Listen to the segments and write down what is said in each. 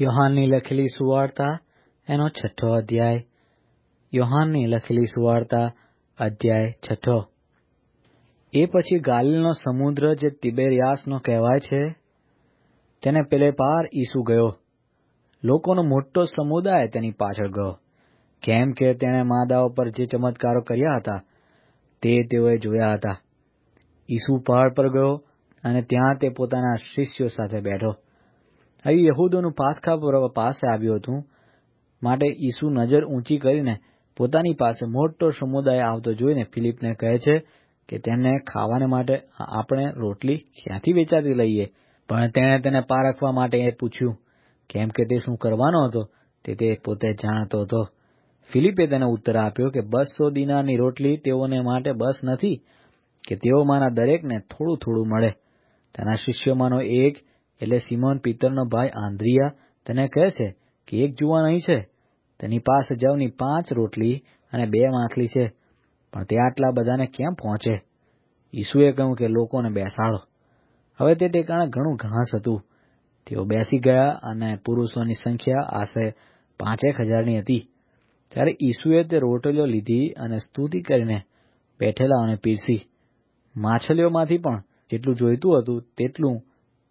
યોહાનની લખેલી સુવાર્તા, એનો છઠ્ઠો અધ્યાય. યોહાનની લખેલી સુવાર્તા, અધ્યાય છઠ્ઠો. એ પછી ગાલિલનો સમુદ્ર જે તિબેરિયાસનો કહેવાય છે, તેને પેલે પાર ઈસુ ગયો. લોકોનો મોટો સમુદાય તેની પાછળ ગયો. કેમ કે તેણે માદાઓ પર જે ચમત્કારો કર્યા હતા, તે તેઓએ જોયા હતા. ઈસુ પહાડ પર ગયો અને ત્યાં તે પોતાના શિષ્યો સાથે બેઠો. અહીં યહૂદોનું પાસખા પર્વ પાસે આવ્યું હતું. માટે ઈસુ નજર ઊંચી કરીને પોતાની પાસે મોટો સમુદાય આવતો જોઈને ફિલિપને કહે છે કે તેમને ખાવાને માટે આપણે રોટલી ક્યાંથી વેચાતી લઈએ? પણ તેણે તેને પારખવા માટે એ પૂછ્યું, કેમ કે તે શું કરવાનો હતો? તે તે પોતે જાણતો હતો. ફિલિપે તેને ઉત્તર આપ્યો કે બસો દિનારની રોટલી તેઓને માટે બસ નથી, કે તેઓમાંના દરેકને થોડું થોડું મળે. તેના શિષ્યોમાંનો એક એટલે સિમોન પિત્તરનો ભાઈ આંદ્રિયા તેને કહે છે કે એક જુવાન અહીં છે. તેની પાસે જવની પાંચ રોટલી અને બે માછલી છે. પણ તે આટલા બધાને કેમ પહોંચે? ઈસુએ કહ્યું કે લોકોને બેસાડો. હવે તે ટેકાણે ઘણું ઘાસ હતું. તેઓ બેસી ગયા અને પુરુષોની સંખ્યા આશરે પાંચેક હજારની હતી. ત્યારે ઈસુએ તે રોટલીઓ લીધી અને સ્તુતિ કરીને બેઠેલાઓને પીરસી. માછલીઓમાંથી પણ જેટલું જોઈતું હતું તેટલું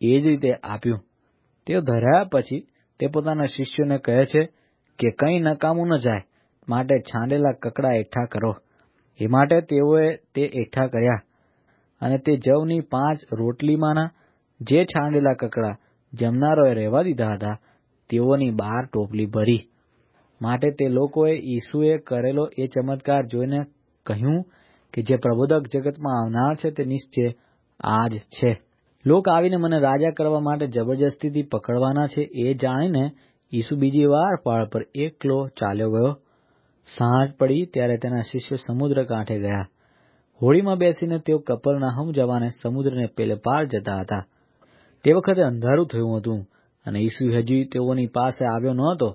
એ જ રીતે આપ્યું. તેઓ ધરાયા પછી તે પોતાના શિષ્યોને કહે છે કે કંઈ નકામું ન જાય, માટે છાંડેલા કકડા એકઠા કરો. એ માટે તેઓએ તે એકઠા કર્યા. અને તે જવની પાંચ રોટલીમાંના જે છાંડેલા કકડા જમનારોએ રહેવા દીધા હતા, તેઓની બાર ટોપલી ભરી. માટે તે લોકોએ ઈસુએ કરેલો એ ચમત્કાર જોઈને કહ્યું કે જે પ્રબોધક જગતમાં આવનાર છે તે નિશ્ચય આ જ છે. લોક આવીને મને રાજા કરવા માટે જબરજસ્તીથી પકડવાના છે એ જાણીને ઈસુ બીજી વાર પહાડ પર એકલો ચાલ્યો ગયો. સાંજ પડી ત્યારે તેના શિષ્યો સમુદ્ર કાંઠે ગયા. હોળીમાં બેસીને તેઓ કપરનાહમ જવાને સમુદ્રને પેલે પાર જતા હતા. તે વખતે અંધારું થયું હતું અને ઈસુ હજી તેઓની પાસે આવ્યો ન હતો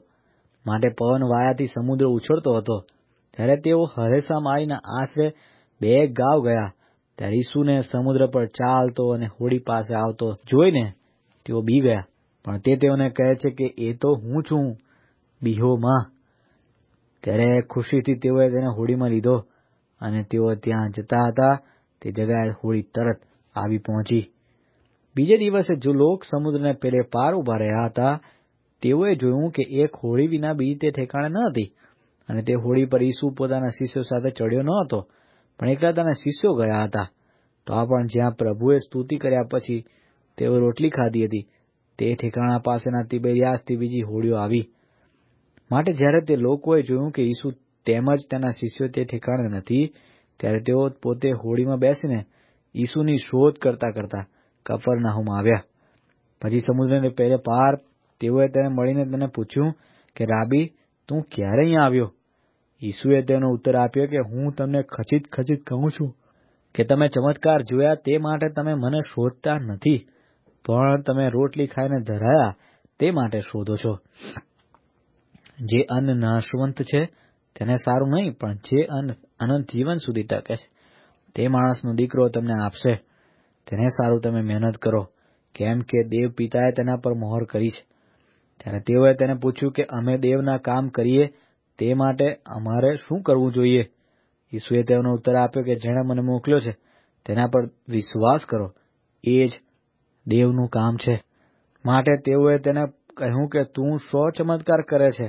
માટે પવન વાયાથી સમુદ્ર ઉછળતો હતો. ત્યારે તેઓ હરેસા મારીને આશરે બે ગાવ ગયા. ત્યારે ઈસુને સમુદ્ર પર ચાલતો અને હોડી પાસે આવતો જોઈને તેઓ બી ગયા. પણ તે તેઓને કહે છે કે એ તો હું છું. બીહોમાં ત્યારે ખુશીથી તેઓએ તેને હોડીમાં લીધો અને તેઓ ત્યાં જતા હતા. તે જગાએ હોડી તરત આવી પહોંચી. બીજે દિવસે જો લોક સમુદ્રને પેલે પાર ઊભા રહ્યા હતા, તેઓએ જોયું કે એક હોડી વિના બીજી તે ઠેકાણે ન હતી અને તે હોડી પર ઈસુ પોતાના શિષ્યો સાથે ચડ્યો ન હતો. પણ એકલા તેના શિષ્યો ગયા હતા. તો આ પણ જ્યાં પ્રભુએ સ્તુતિ કર્યા પછી તેઓ રોટલી ખાધી હતી. તે ઠેકાણા પાસેના તિબેરિયાસથી બીજી હોડીઓ આવી. માટે જ્યારે તે લોકોએ જોયું કે ઈસુ તેમજ તેના શિષ્યો તે ઠેકાણે નથી, ત્યારે તેઓ પોતે હોડીમાં બેસીને ઈસુની શોધ કરતા કરતા કફરનાહુમ આવ્યા. પછી સમુદ્રને પહેલે પાર તેઓએ તેને મળીને તેને પૂછ્યું કે, રાબી, તું ક્યારે અહીંયા આવ્યો? ઈસુએ તેનો ઉત્તર આપ્યો કે હું તમને ખચિત ખચિત કહું છું કે તમે ચમત્કાર જોયા તે માટે તમે મને શોધતા નથી, પણ તમે રોટલી ખાઈને ધરાયા તે માટે શોધો છો. જે અન્ન નાશવંત છે, તેને સારું નહીં, પણ જે અન્ન અનંત જીવન સુધી ટકે છે, તે માણસનો દીકરો તમને આપશે. તેને સારું તમે મહેનત કરો, કેમ કે દેવ પિતાએ તેના પર મોહર કરી છે. ત્યારે તેઓએ તેને પૂછ્યું કે અમે દેવના કામ કરીએ તે માટે અમારે શું કરવું જોઈએ? ઈસુએ તેઓનો ઉત્તર આપ્યો કે જેણે મને મોકલ્યો છે, તેના પર વિશ્વાસ કરો. એ જ દેવનું કામ છે. માટે તેઓએ તેને કહ્યું કે તું શો ચમત્કાર કરે છે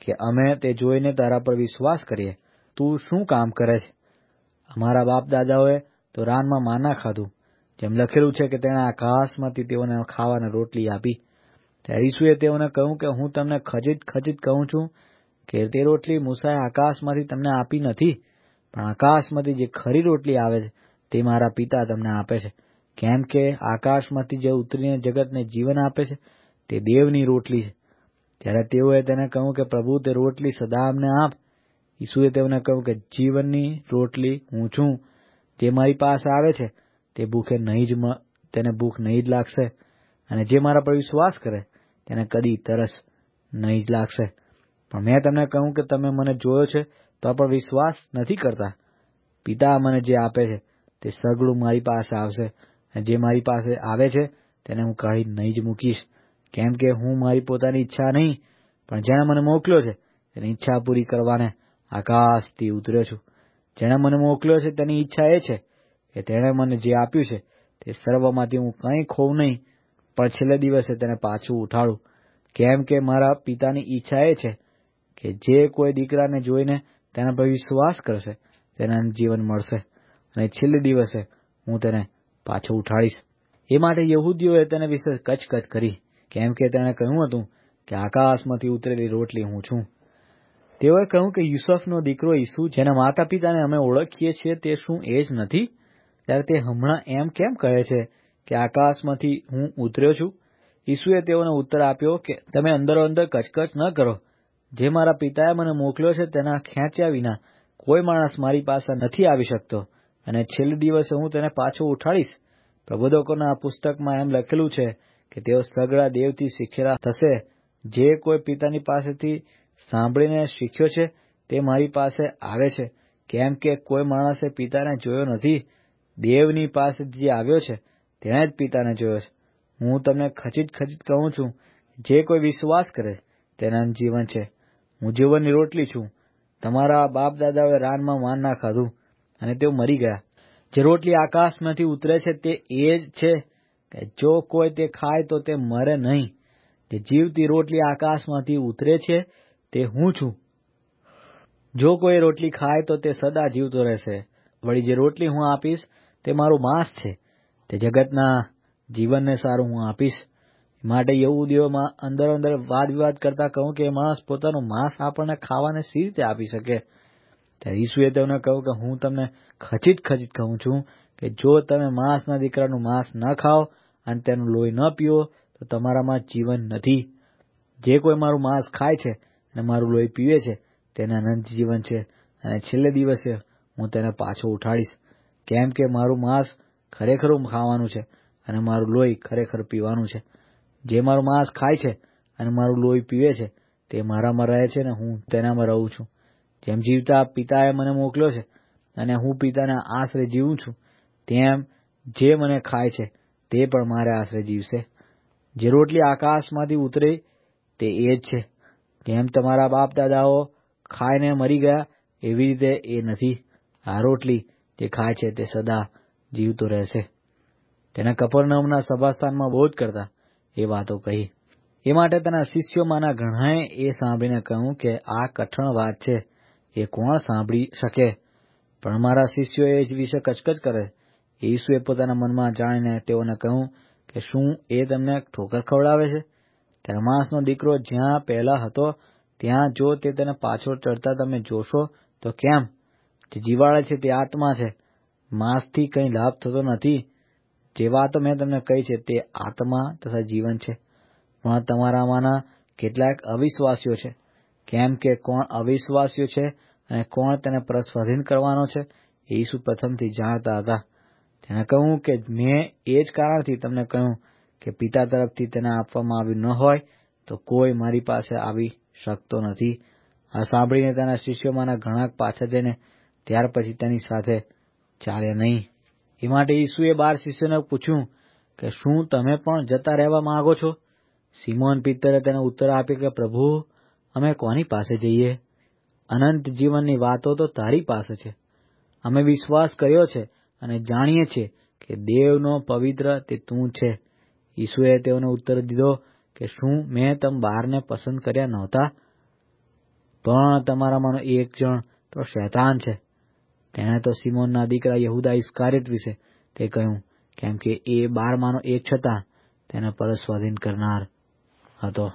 કે અમે તે જોઈને તારા પર વિશ્વાસ કરીએ. તું શું કામ કરે છે? અમારા બાપ દાદાઓએ તો રાનમાં માના ખાધું, જેમ લખેલું છે કે તેણે આકાશમાંથી તેઓને ખાવાને રોટલી આપી. ત્યારે ઈસુએ તેઓને કહ્યું કે હું તમને ખચિત ખચિત કહું છું કે તે રોટલી મૂસાએ આકાશમાંથી તમને આપી નથી, પણ આકાશમાંથી જે ખરી રોટલી આવે છે, તે મારા પિતા તમને આપે છે. કેમ કે આકાશમાંથી જે ઉતરીને જગતને જીવન આપે છે, તે દેવની રોટલી છે. ત્યારે તેઓએ તેને કહ્યું કે, પ્રભુ, તે રોટલી સદા અમને આપ. ઈસુએ તેઓને કહ્યું કે, જીવનની રોટલી હું છું તે મારી પાસે આવે છે, તે ભૂખે નહીં જ તેને ભૂખ નહીં જ લાગશે, અને જે મારા પર વિશ્વાસ કરે, તેને કદી તરસ નહીં જ લાગશે. પણ મેં તમને કહ્યું કે તમે મને જોયો છે, તો પણ વિશ્વાસ નથી કરતા. પિતા મને જે આપે છે, તે સગળું મારી પાસે આવશે. અને જે મારી પાસે આવે છે, તેને હું કાઢી નહીં જ મૂકીશ. કેમ કે હું મારી પોતાની ઈચ્છા નહીં, પણ જેણે મને મોકલ્યો છે, તેની ઈચ્છા પૂરી કરવાને આકાશથી ઉતર્યો છું. જેણે મને મોકલ્યો છે, તેની ઈચ્છા એ છે કે તેણે મને જે આપ્યું છે, તે સર્વમાંથી હું કંઈ ખોઉં નહીં, પણ છેલ્લે દિવસે તેને પાછું ઉઠાડું. કેમ કે મારા પિતાની ઈચ્છા એ છે કે જે કોઈ દીકરાને જોઈને તેના પર વિશ્વાસ કરશે, તેને જીવન મળશે. અને છેલ્લે દિવસે હું તેને પાછો ઉઠાડીશ. એ માટે યહૂદીઓએ તેને વિશે કચકચ કરી, કેમ કે તેણે કહ્યું હતું કે આકાશમાંથી ઉતરેલી રોટલી હું છું. તેઓએ કહ્યું કે યુસફનો દીકરો ઈસુ, જેના માતા પિતાને અમે ઓળખીએ છીએ, તે શું એ જ નથી? ત્યારે તે હમણાં એમ કેમ કહે છે કે આકાશમાંથી હું ઉતર્યો છું? ઈસુએ તેઓને ઉત્તર આપ્યો કે તમે અંદરો અંદર કચકચ ન કરો. જે મારા પિતાએ મને મોકલ્યો છે તેના ખેંચ્યા વિના કોઈ માણસ મારી પાસે નથી આવી શકતો. અને છેલ્લે દિવસે હું તેને પાછો ઉઠાડીશ. પ્રબોધકોના આ પુસ્તકમાં એમ લખેલું છે કે તેઓ સગળા દેવથી શીખેલા થશે. જે કોઈ પિતાની પાસેથી સાંભળીને શીખ્યો છે તે મારી પાસે આવે છે. કેમ કે કોઈ માણસે પિતાને જોયો નથી. દેવની પાસે જે આવ્યો છે તેણે જ પિતાને જોયો છે. હું તમને ખચીત ખચીત કહું છું, જે કોઈ વિશ્વાસ કરે તેના જીવન છે. હું જીવનની રોટલી છું. તમારા બાપ દાદાઓએ રાનમાં માન ના ખાધું અને તેઓ મરી ગયા. જે રોટલી આકાશમાંથી ઉતરે છે તે એ જ છે કે જો કોઈ તે ખાય તો તે મરે નહીં. જે જીવતી રોટલી આકાશમાંથી ઉતરે છે તે હું છું. જો કોઈ રોટલી ખાય તો તે સદા જીવતો રહેશે. વળી જે રોટલી હું આપીશ તે મારું માંસ છે. તે જગતના જીવનને સારું હું આપીશ. માટે યહૂદીઓમાં અંદર અંદર વાદ વિવાદ કરતા કહું કે માણસ પોતાનું માંસ આપણને ખાવાને સી રીતે આપી શકે? ત્યારે ઈસુએ તેમને કહ્યું કે હું તમને ખચીત ખચીત કહું છું કે જો તમે માણસના દીકરાનું માંસ ન ખાઓ અને તેનું લોહી ન પીઓ, તો તમારામાં જીવન નથી. જે કોઈ મારું માંસ ખાય છે અને મારું લોહી પીવે છે, તેને અનંત જીવન છે અને છેલ્લે દિવસે હું તેને પાછો ઉઠાડીશ. કેમ કે મારું માંસ ખરેખર ખાવાનું છે અને મારું લોહી ખરેખર પીવાનું છે. જે મારું માંસ ખાય છે અને મારું લોહી પીવે છે, તે મારામાં રહે છે ને હું તેનામાં રહું છું. જેમ જીવતા પિતાએ મને મોકલ્યો છે અને હું પિતાના આશરે જીવું છું, તેમ જે મને ખાય છે, તે પણ મારે આશરે જીવશે. જે રોટલી આકાશમાંથી ઉતરે, તે એ જ છે. જેમ તમારા બાપ દાદાઓ ખાઈને મરી ગયા, એવી રીતે એ નથી. આ રોટલી જે ખાય છે, તે સદા જીવતો રહેશે. તેના કપરનમના સભાસ્થાનમાં બોધ કરતા એ વાતો કહી. એ માટે તેના શિષ્યોમાંના ઘણાએ એ સાંભળીને કહ્યું કે આ કઠણ વાત છે, એ કોણ સાંભળી શકે? પણ મારા શિષ્યો એ વિશે કચકચ કરે. ઈસુએ પોતાના મનમાં જાણીને તેઓને કહ્યું કે શું એ તમને ઠોકર ખવડાવે છે? ધર્માસનો દીકરો જ્યાં પહેલા હતો, ત્યાં જો તે તેને પાછળ ચડતા તમે જોશો, તો કેમ? જે જીવાળે છે તે આત્મા છે. માંસથી કંઈ લાભ થતો નથી. જે વાતો મેં તમને કહી છે, તે આત્મા તથા જીવન છે. પણ તમારામાંના કેટલાક અવિશ્વાસીઓ છે. કેમ કે કોણ અવિશ્વાસીઓ છે અને કોણ તેને પરસ્વાધીન કરવાનો છે, એ ઈસુ પ્રથમથી જાણતા હતા. તેણે કહ્યું કે મેં એ જ કારણથી તમને કહ્યું કે પિતા તરફથી તેને આપવામાં આવ્યું ન હોય તો કોઈ મારી પાસે આવી શકતો નથી. આ સાંભળીને તેના શિષ્યોમાંના ઘણા પાછા જઈને ત્યાર પછી તેની સાથે ચાલ્યા નહીં. એ માટે ઈસુએ બાર શિષ્યોને પૂછ્યું કે શું તમે પણ જતા રહેવા માંગો છો? સિમોન પિત્તરે તેને ઉત્તર આપ્યો કે, પ્રભુ, અમે કોની પાસે જઈએ? અનંત જીવનની વાતો તો તારી પાસે છે. અમે વિશ્વાસ કર્યો છે અને જાણીએ છીએ કે દેવનો પવિત્ર તે તું છે. ઈસુએ તેઓને ઉત્તર દીધો કે, શું મેં તમ બારને પસંદ કર્યા નહોતા? પણ તમારામાંનો એક જણ તો શૈતાન છે. તેણે તો સિમોનના દીકરા યહુદા ઇસ્કારિત વિશે તે કહ્યું, કેમ કે એ બારમાંનો એક છતાં તેને પરસ્વાધીન કરનાર હતો.